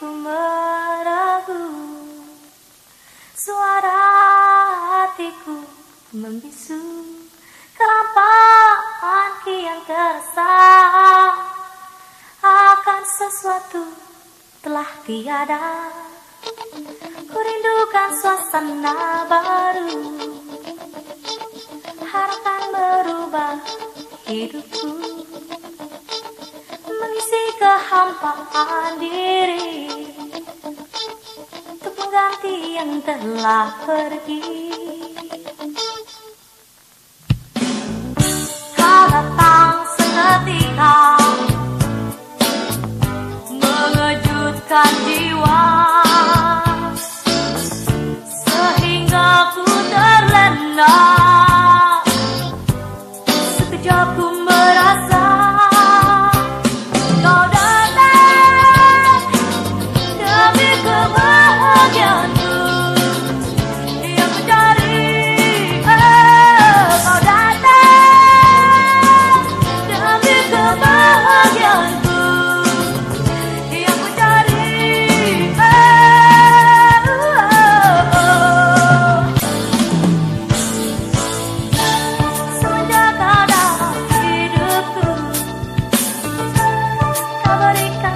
ku meragu. Suara hatiku membisu. Kelampaan kian terasa Akan sesuatu telah tiada. Ku rindukan suasana baru. Harapan merubah hidupku. Mengisi kehampaan yang telah pergi. Kau datang seketika Mengejutkan jiwa. Sehingga ku terlena. Sekejap ku Favorita